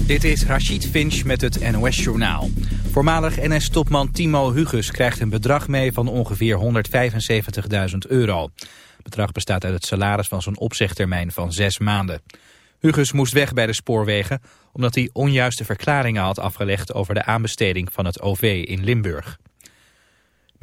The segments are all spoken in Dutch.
Dit is Rachid Finch met het NOS-journaal. Voormalig NS-topman Timo Hugus krijgt een bedrag mee van ongeveer 175.000 euro. Het bedrag bestaat uit het salaris van zijn opzegtermijn van zes maanden. Hugus moest weg bij de spoorwegen omdat hij onjuiste verklaringen had afgelegd over de aanbesteding van het OV in Limburg.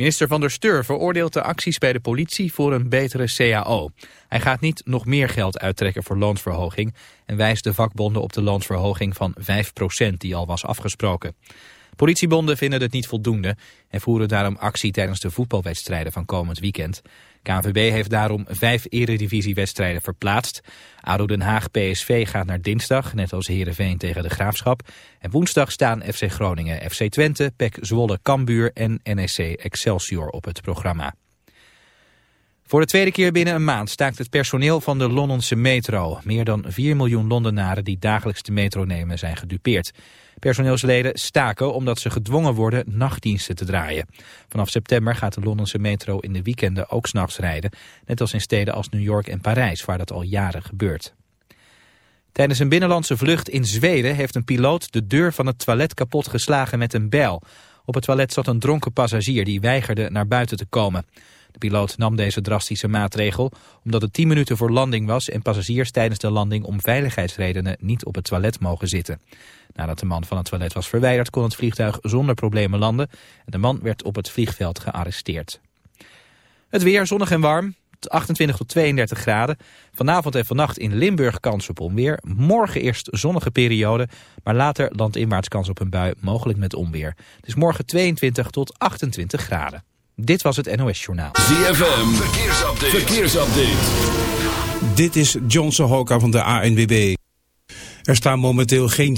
Minister van der Steur veroordeelt de acties bij de politie voor een betere CAO. Hij gaat niet nog meer geld uittrekken voor loonsverhoging... en wijst de vakbonden op de loonsverhoging van 5% die al was afgesproken. Politiebonden vinden het niet voldoende en voeren daarom actie tijdens de voetbalwedstrijden van komend weekend. KNVB heeft daarom vijf eredivisiewedstrijden verplaatst. ADO Den Haag PSV gaat naar dinsdag, net als Heerenveen tegen de Graafschap. En woensdag staan FC Groningen, FC Twente, PEC Zwolle Cambuur en NEC Excelsior op het programma. Voor de tweede keer binnen een maand staakt het personeel van de Londense metro. Meer dan 4 miljoen Londenaren die dagelijks de metro nemen zijn gedupeerd. Personeelsleden staken omdat ze gedwongen worden nachtdiensten te draaien. Vanaf september gaat de Londense metro in de weekenden ook s'nachts rijden. Net als in steden als New York en Parijs, waar dat al jaren gebeurt. Tijdens een binnenlandse vlucht in Zweden heeft een piloot de deur van het toilet kapot geslagen met een bijl. Op het toilet zat een dronken passagier die weigerde naar buiten te komen. De piloot nam deze drastische maatregel omdat het 10 minuten voor landing was en passagiers tijdens de landing om veiligheidsredenen niet op het toilet mogen zitten. Nadat de man van het toilet was verwijderd kon het vliegtuig zonder problemen landen en de man werd op het vliegveld gearresteerd. Het weer zonnig en warm, 28 tot 32 graden. Vanavond en vannacht in Limburg kans op onweer. Morgen eerst zonnige periode, maar later landinwaarts kans op een bui, mogelijk met onweer. Is morgen 22 tot 28 graden. Dit was het NOS Journaal. ZFM, verkeersupdate. verkeersupdate. Dit is John Sohoka van de ANWB. Er staan momenteel geen...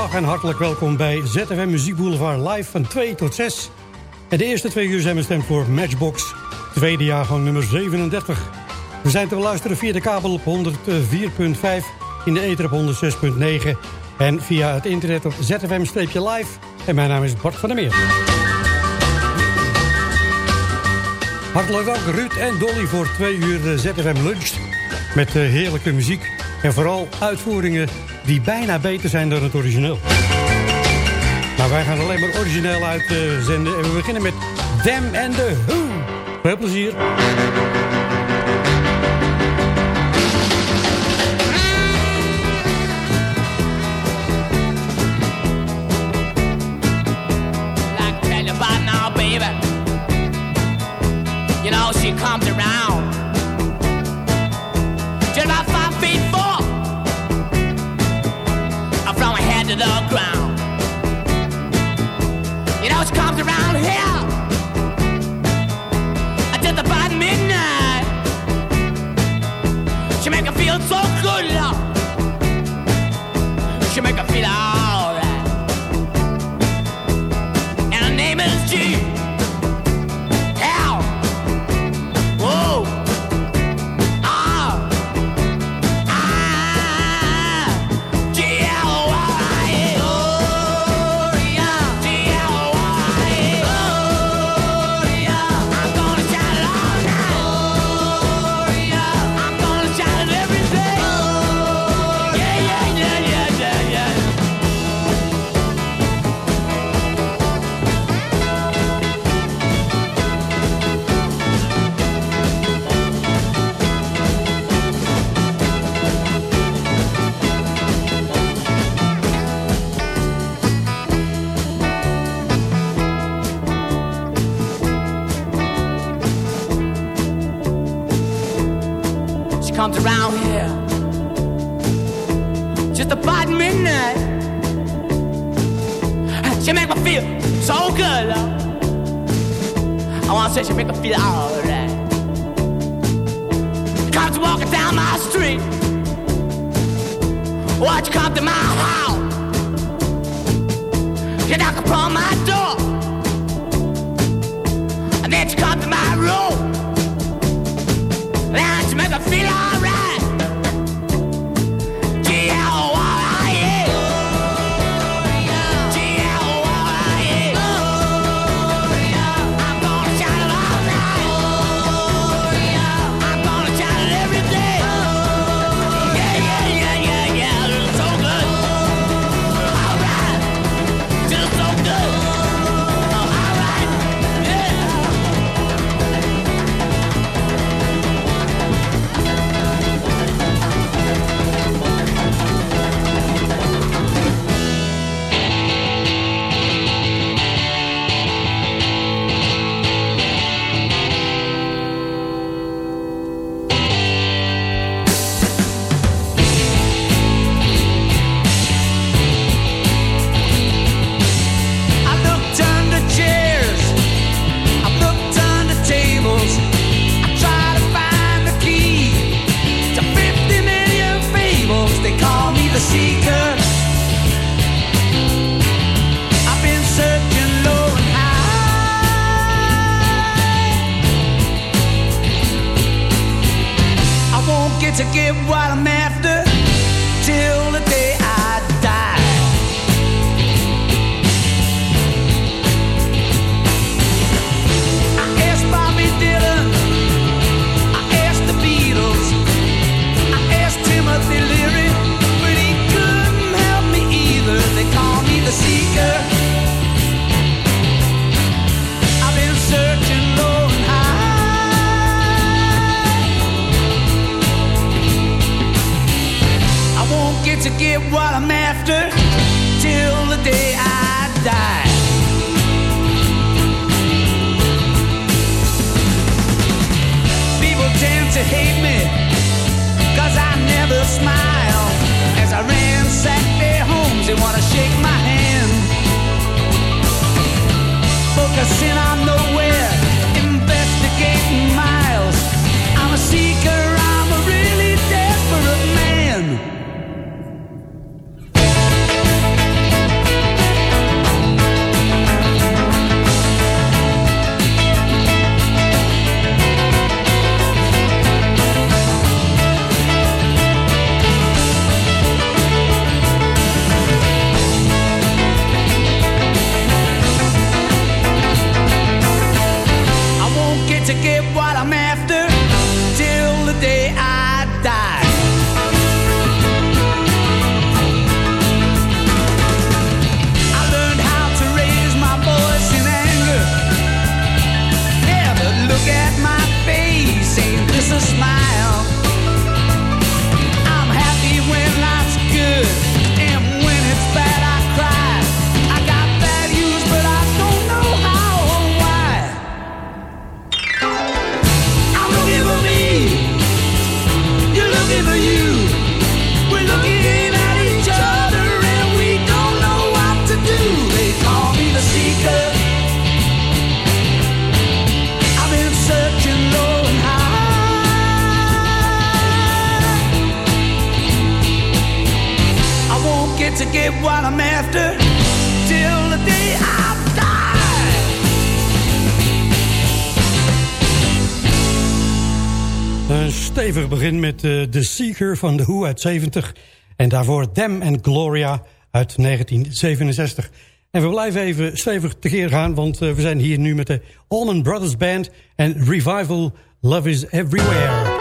En hartelijk welkom bij ZFM Muziek Boulevard live van 2 tot 6. En de eerste twee uur zijn bestemd voor Matchbox, tweede jaargang nummer 37. We zijn te beluisteren via de kabel op 104.5, in de ether op 106.9 en via het internet op ZFM-live. En mijn naam is Bart van der Meer. Hartelijk dank Ruud en Dolly voor twee uur ZFM Lunch. Met eh, heerlijke muziek en vooral uitvoeringen die bijna beter zijn dan het origineel. Maar wij gaan alleen maar origineel uitzenden. en we beginnen met Them and the Who. Veel plezier. Comes around. said she make me feel alright. Comes walking down my street. Watch you come to my house. You knock upon my door. Van The Who uit 70. En daarvoor Them and Gloria uit 1967. En we blijven even stevig tekeer gaan, want uh, we zijn hier nu met de Allman Brothers Band en Revival Love is Everywhere.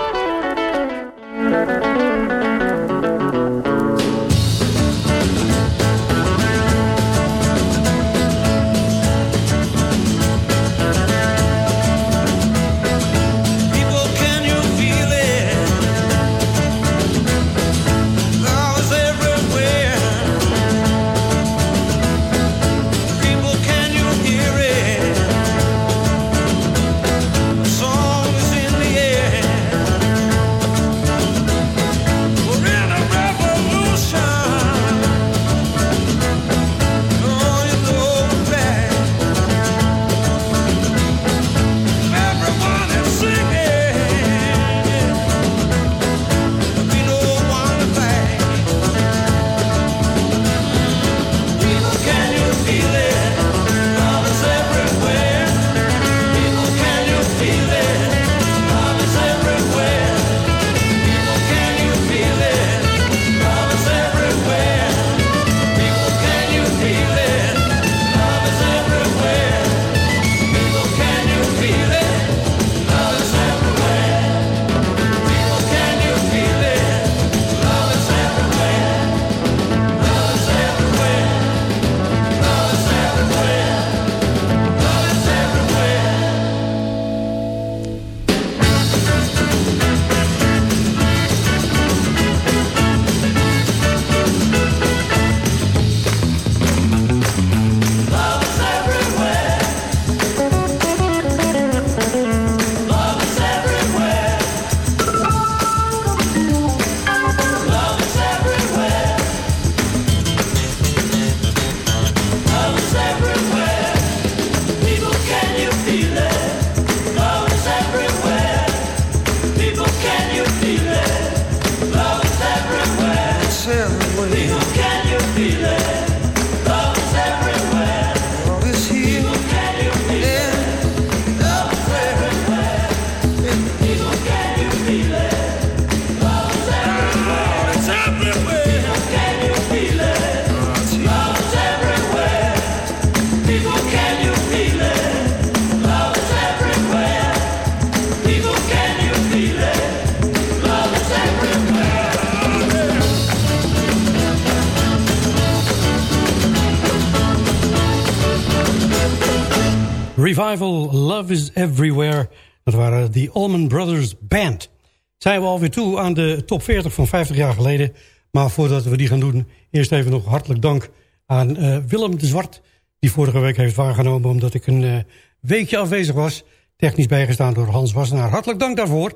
Revival, Love is Everywhere. Dat waren de Allman Brothers Band. Zijn we alweer toe aan de top 40 van 50 jaar geleden. Maar voordat we die gaan doen, eerst even nog hartelijk dank aan uh, Willem de Zwart... die vorige week heeft waargenomen omdat ik een uh, weekje afwezig was. Technisch bijgestaan door Hans Wassenaar. Hartelijk dank daarvoor.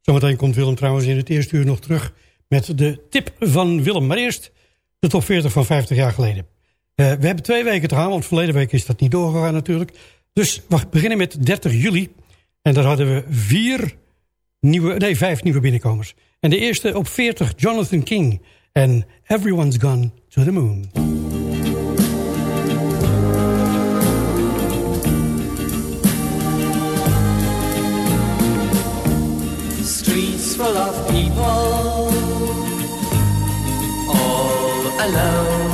Zometeen komt Willem trouwens in het eerste uur nog terug... met de tip van Willem. Maar eerst de top 40 van 50 jaar geleden. Uh, we hebben twee weken te gaan, want verleden week is dat niet doorgegaan natuurlijk... Dus we beginnen met 30 juli. En daar hadden we vier nieuwe, nee, vijf nieuwe binnenkomers. En de eerste op 40, Jonathan King. En Everyone's Gone to the Moon. Streets full people All alone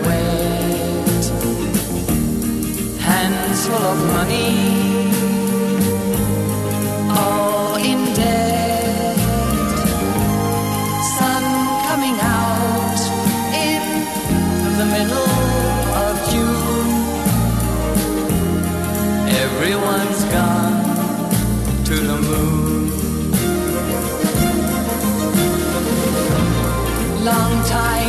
of money, all in debt. Sun coming out in the middle of June. Everyone's gone to the moon. long time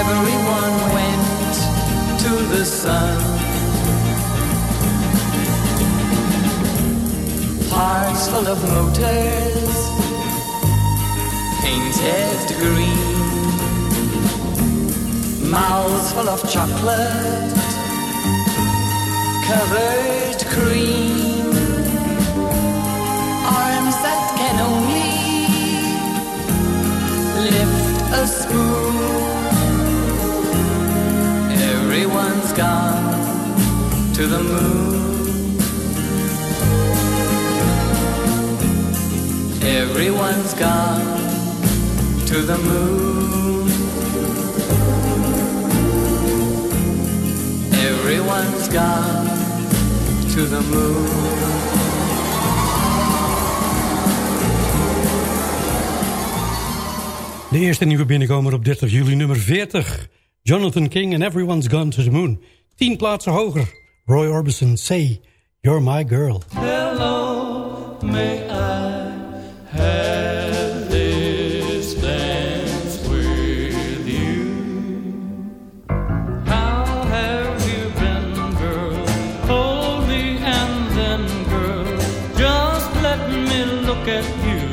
Everyone went to the sun. Hearts full of motors, painted green. Mouths full of chocolate, covered cream. Arms that can only lift a spoon. Gone to the moon. Everyone's gone to the moon. Everyone's gone to the moon. De eerste nieuwe binnenkomer op 30 juli nummer 40. Jonathan King and Everyone's Gone to the Moon. 10 plaatsen hoger. Roy Orbison, Say, You're My Girl. Hello, may I have this dance with you? How have you been, girl? Hold me and then, girl, just let me look at you.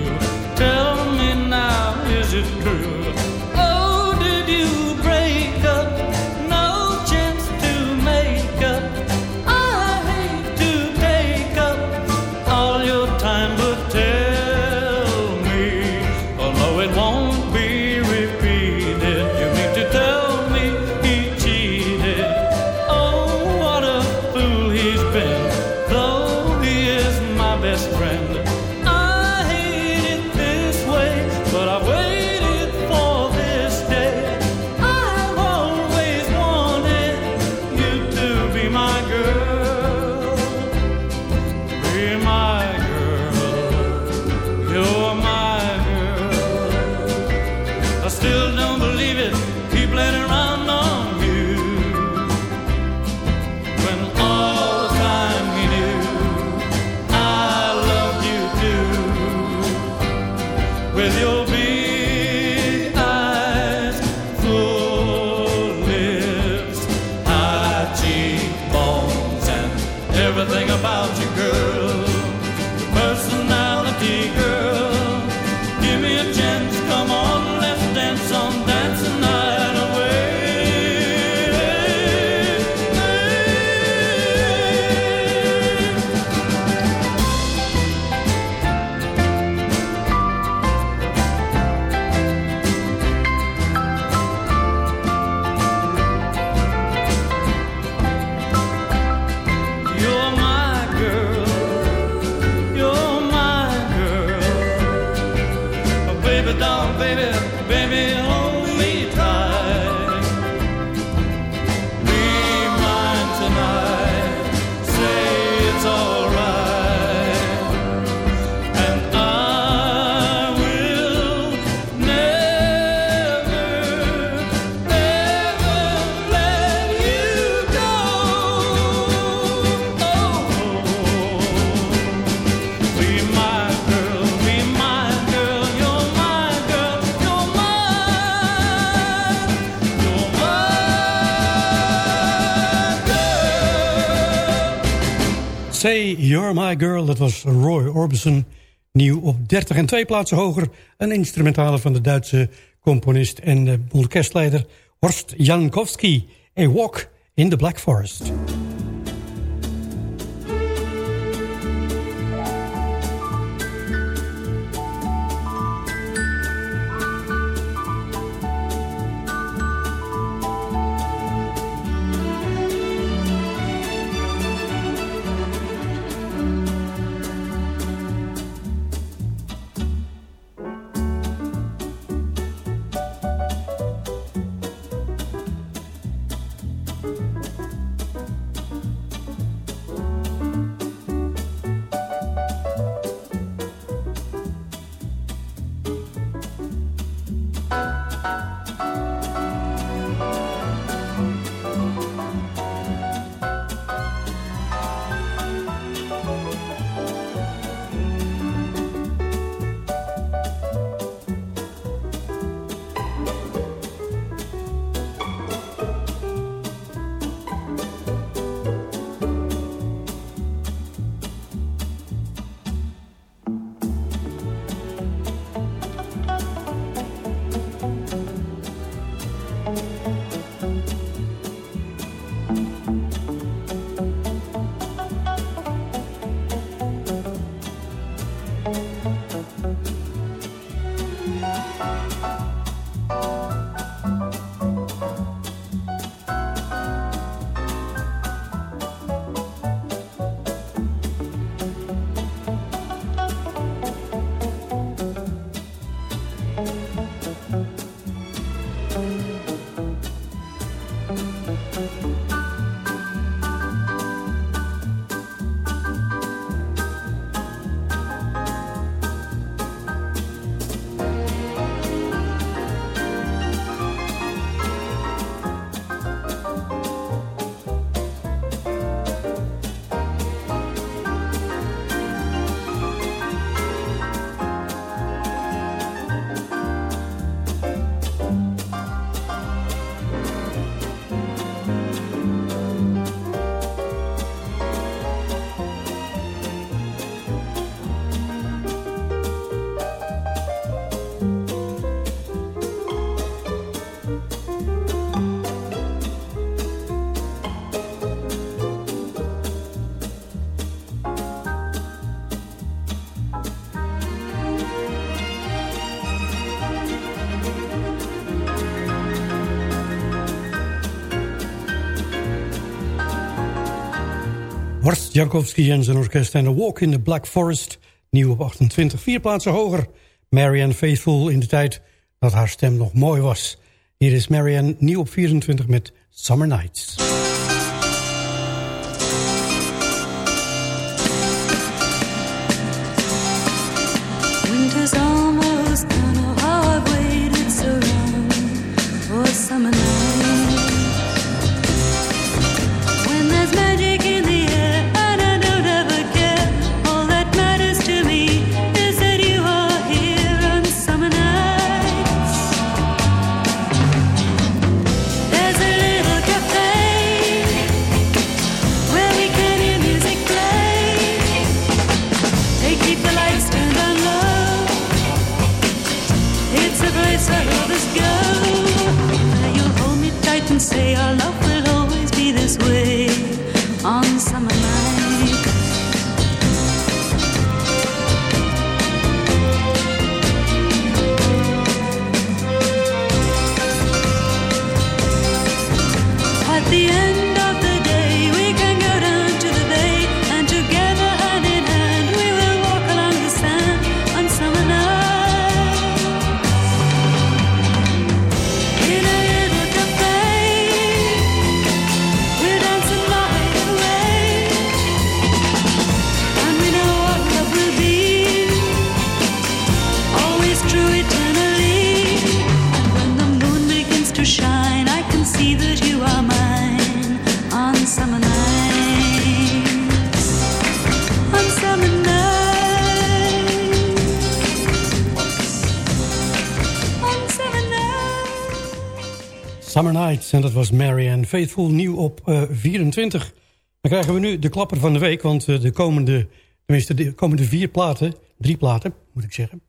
Say, You're My Girl, dat was Roy Orbison. Nieuw op 30 en twee plaatsen hoger. Een instrumentale van de Duitse componist en de orkestleider Horst Jankowski. A Walk in the Black Forest. Jankowski en zijn orkest en A Walk in the Black Forest. Nieuw op 28, vier plaatsen hoger. Marianne Faithful in de tijd dat haar stem nog mooi was. Hier is Marianne nieuw op 24 met Summer Nights. Was Marianne Faithful, nieuw op eh, 24. Dan krijgen we nu de klapper van de week, want eh, de komende, tenminste de komende vier platen, drie platen moet ik zeggen,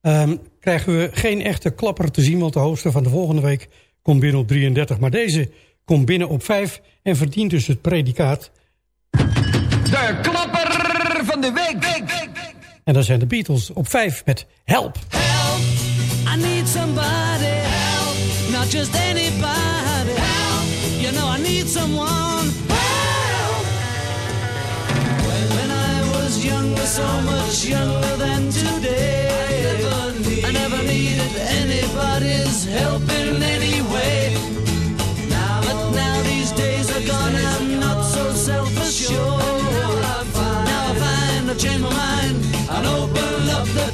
ehm, krijgen we geen echte klapper te zien, want de hoogste van de volgende week komt binnen op 33. Maar deze komt binnen op 5 en verdient dus het predicaat. De klapper van de week. En dat zijn de Beatles op 5 met Help. I need somebody help, not just anybody need someone help. When, when I was younger, so much younger than today, I never, need, I never needed anybody's help in any way. Now, but now these days are gone, I'm not so self-assured. Now I find, now I find I've changed my mind and open up the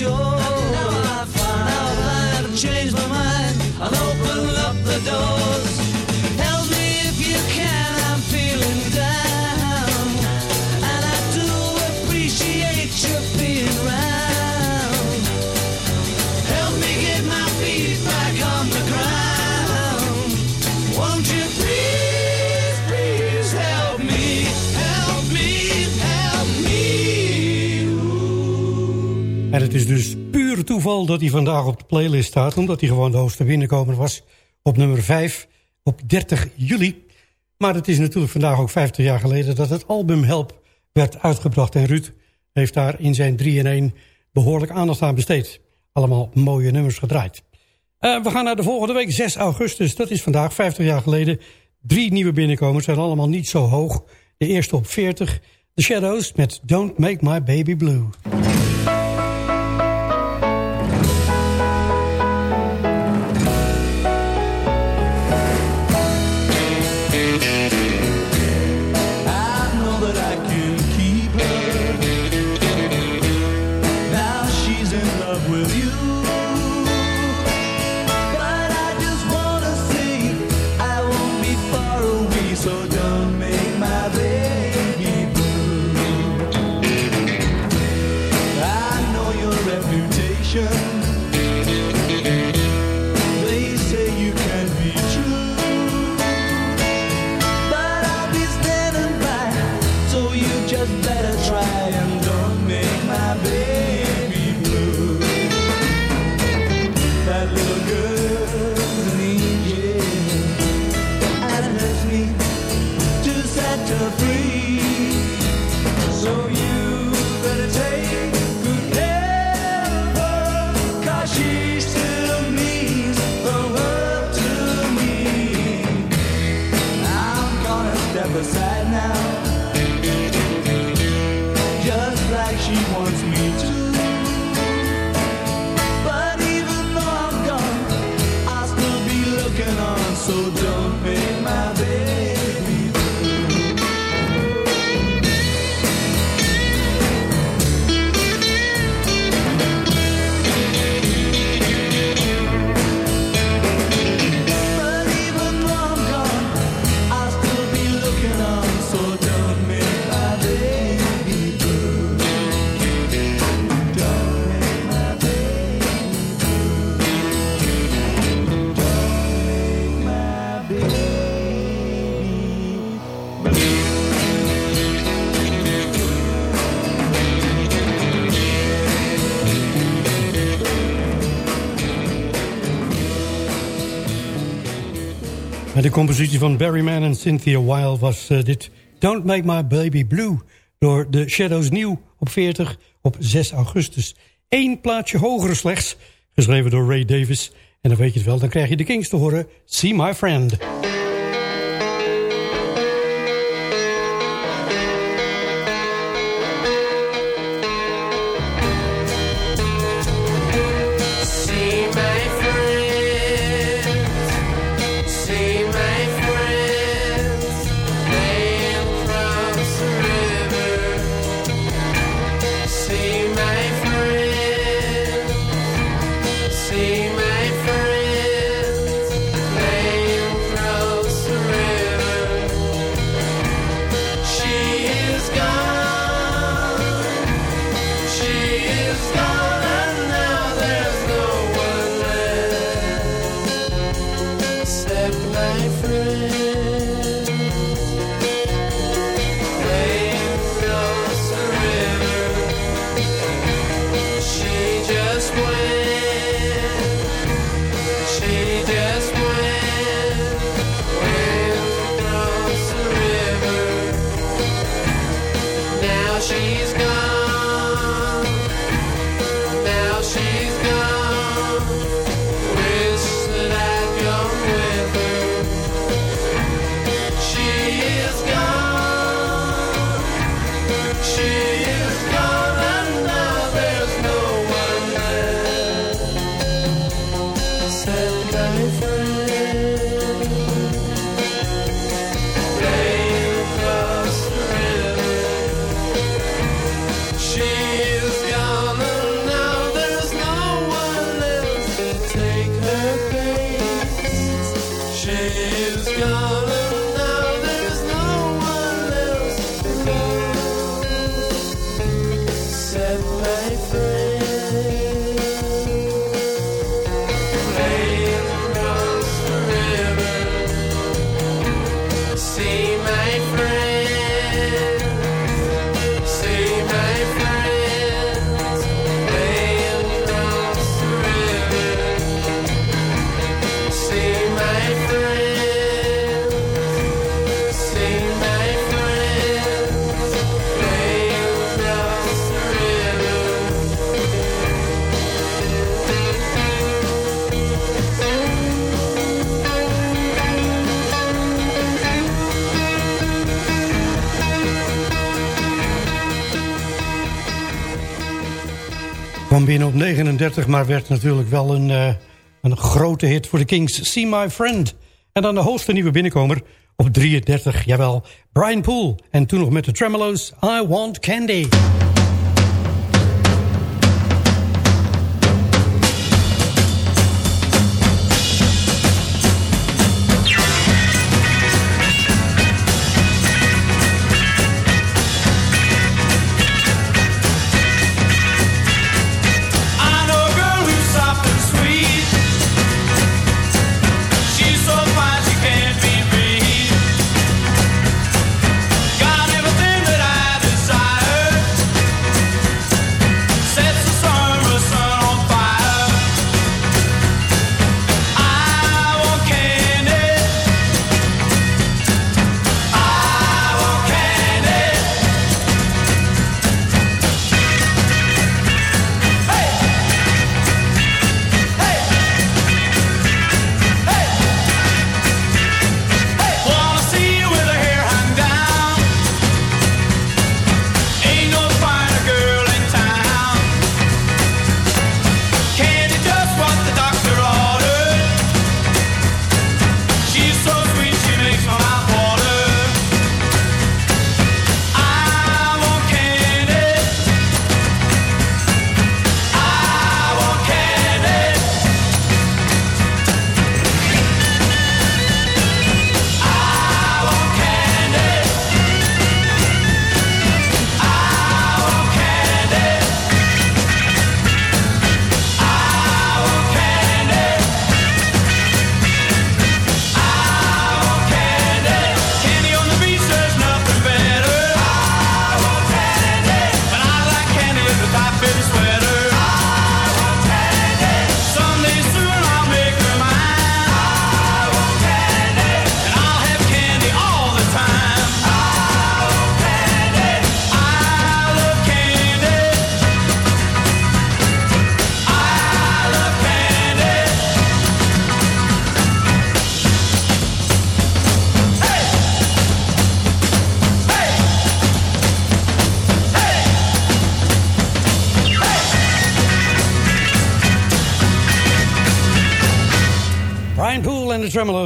canción. Dus puur toeval dat hij vandaag op de playlist staat... omdat hij gewoon de hoogste binnenkomer was op nummer 5 op 30 juli. Maar het is natuurlijk vandaag ook 50 jaar geleden... dat het album Help werd uitgebracht. En Ruud heeft daar in zijn 3-in-1 behoorlijk aandacht aan besteed. Allemaal mooie nummers gedraaid. Eh, we gaan naar de volgende week, 6 augustus. Dat is vandaag, 50 jaar geleden. Drie nieuwe binnenkomers zijn allemaal niet zo hoog. De eerste op 40, The Shadows met Don't Make My Baby Blue. De compositie van Barry Mann en Cynthia Wilde was eh, dit Don't Make My Baby Blue door The Shadows Nieuw op 40 op 6 augustus. Eén plaatje hoger slechts, geschreven door Ray Davis. En dan weet je het wel, dan krijg je de Kings te horen, See My Friend. Op 39, maar werd natuurlijk wel een, eh, een grote hit voor de Kings. See My Friend. En dan de hoogste nieuwe binnenkomer op 33, jawel, Brian Poole. En toen nog met de Tremolos, I Want Candy.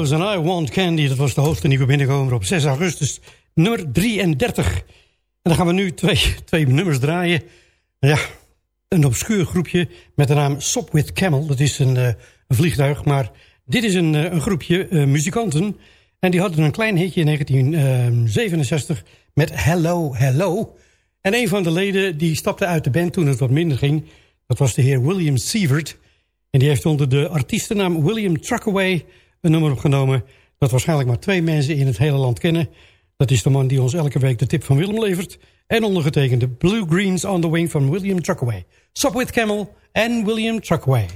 Tremolos en I Want Candy. Dat was de hoogste nieuwe binnenkomer op 6 augustus, nummer 33. En dan gaan we nu twee, twee nummers draaien. Ja, een obscuur groepje met de naam Sop With Camel. Dat is een, eh, vliegtuig, maar dit is een, eh, een groepje eh, muzikanten. En die hadden een klein hitje in 1967 met Hello, Hello. En een van de leden die stapte uit de band toen het wat minder ging. Dat was de heer William Sievert. En die heeft onder de artiestennaam William Truckaway een nummer opgenomen... dat waarschijnlijk maar twee mensen in het hele land kennen. Dat is de man die ons elke week de tip van Willem levert. En ondergetekende Blue Greens on the Wing van William Truckaway. Sup with Camel en William Truckaway.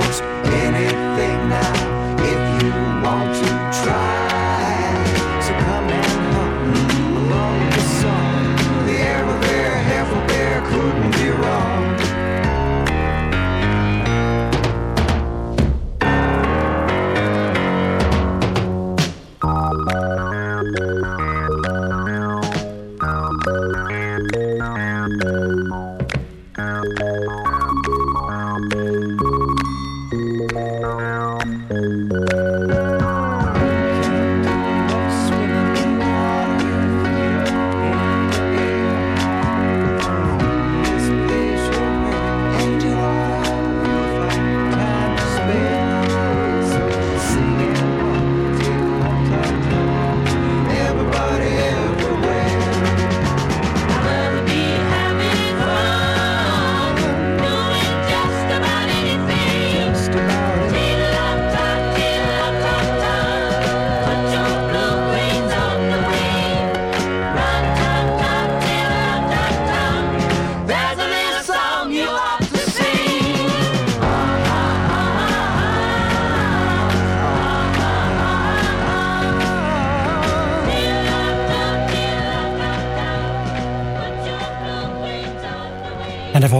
goes.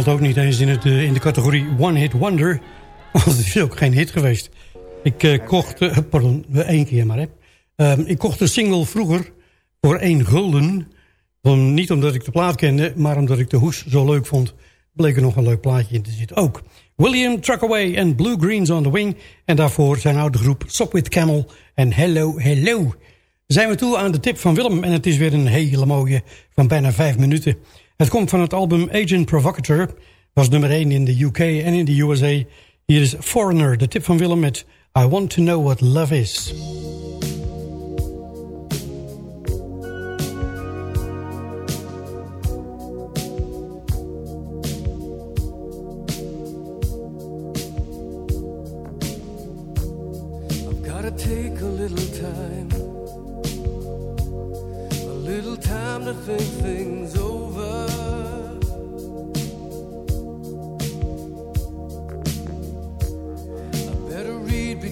Valt ook niet eens in, het, eh, in de categorie One Hit Wonder. Want het is ook geen hit geweest. Ik eh, kocht, eh, pardon, één keer maar. Ehm, ik kocht een single vroeger voor één gulden. Niet omdat ik de plaat kende, maar omdat ik de hoes zo leuk vond. Bleek er nog een leuk plaatje in te zitten ook. William Truckaway en Blue Greens on the Wing. En daarvoor zijn oude groep Sopwith Camel en Hello Hello. Zijn we toe aan de tip van Willem. En het is weer een hele mooie van bijna vijf minuten. Het komt van het album Agent Provocateur. Was nummer 1 in de UK en in de USA. Hier is Foreigner, de tip van Willem met I Want To Know What Love Is. think things over.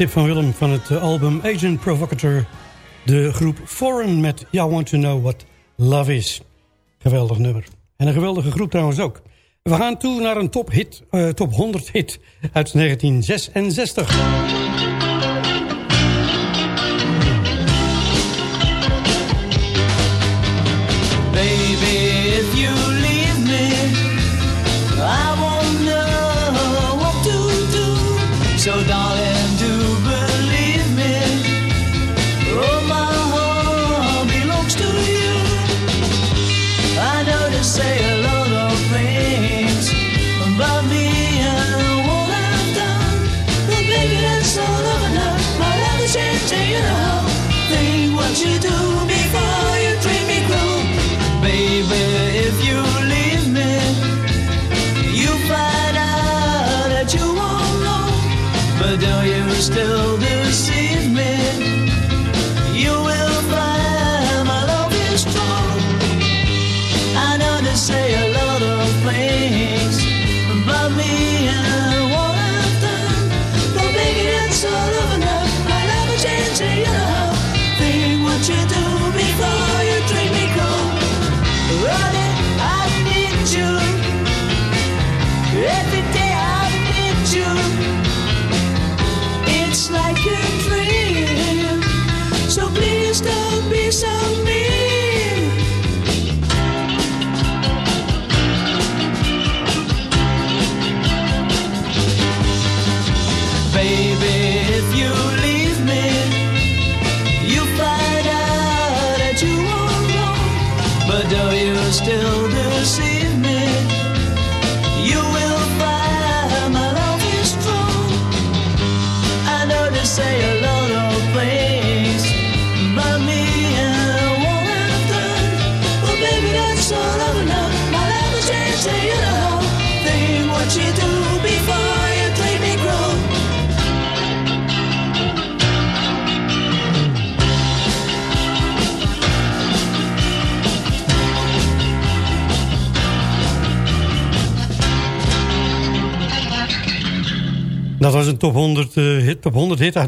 tip van Willem van het eh, album Agent Provocateur. De groep Foreign met You Want To Know What Love Is. Geweldig nummer. En een geweldige groep trouwens ook. We gaan toe naar een tophit, top 100 eh, hit uit 1966.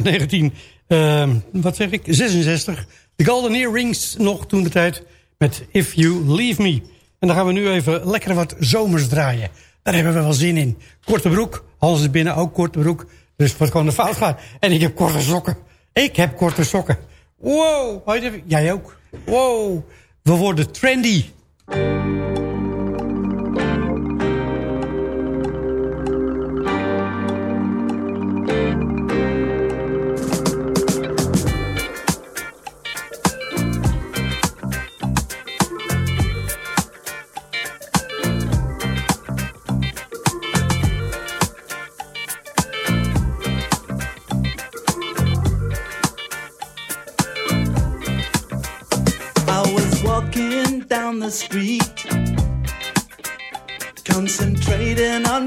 19... Ehm, wat zeg ik? 66. De Golden Earrings nog toen de tijd met If You Leave Me. En dan gaan we nu even lekker wat zomers draaien. Daar hebben we wel zin in. Korte broek. Hans is binnen, ook korte broek. Dus wat gewoon de fout gaat. En ik heb korte sokken. Ik heb korte sokken. Wow. Jij ook. Wow. We worden trendy.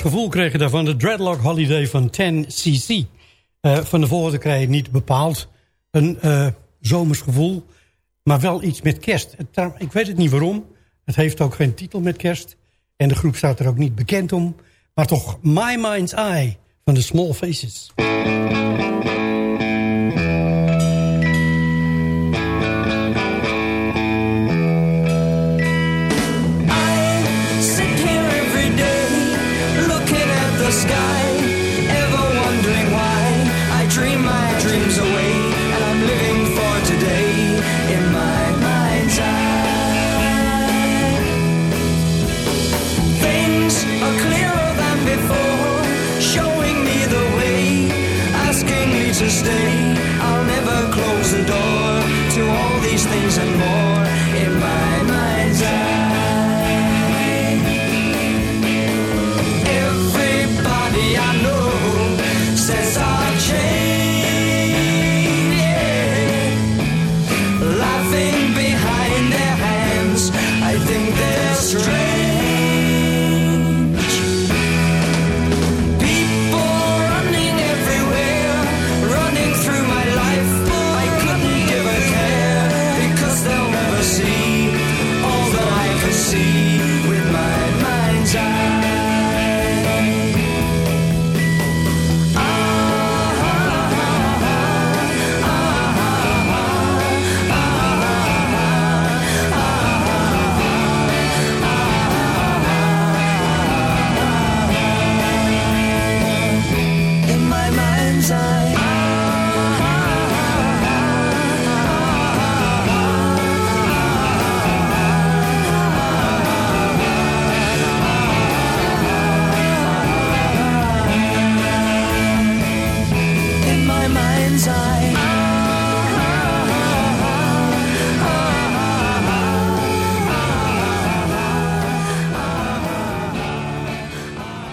Gevoel kreeg je daarvan. De Dreadlock Holiday van 10cc. Eh, van de volgende krijg je niet bepaald een eh zomers gevoel. Maar wel iets met kerst. Ik weet het niet waarom. Het heeft ook geen titel met kerst. En de groep staat er ook niet bekend om. Maar toch My Mind's Eye van de Small Faces.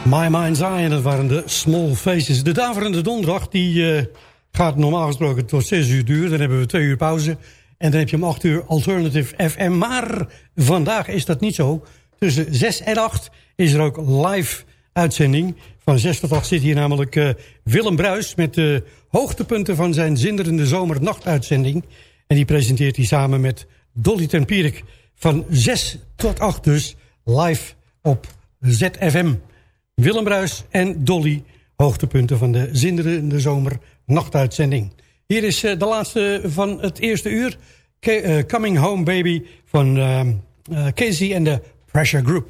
My Mind's Eye, en dat waren de Small Faces. De daverende donderdag, die eh, gaat normaal gesproken tot 6 uur duren. Dan hebben we twee uur pauze. En dan heb je om 8 uur Alternative FM. Maar vandaag is dat niet zo. Tussen 6 en 8 is er ook live uitzending. Van 6 tot 8 zit hier namelijk eh, Willem Bruis... met de hoogtepunten van zijn zinderende zomernachtuitzending. En die presenteert hij samen met Dolly Tempierik. Van 6 tot 8 dus live op ZFM. Willem Bruis en Dolly, hoogtepunten van de zinderende zomer nachtuitzending. Hier is eh, de laatste van het eerste uur. Eh, Coming Home Baby van ehm, eh, Casey en de Pressure Group.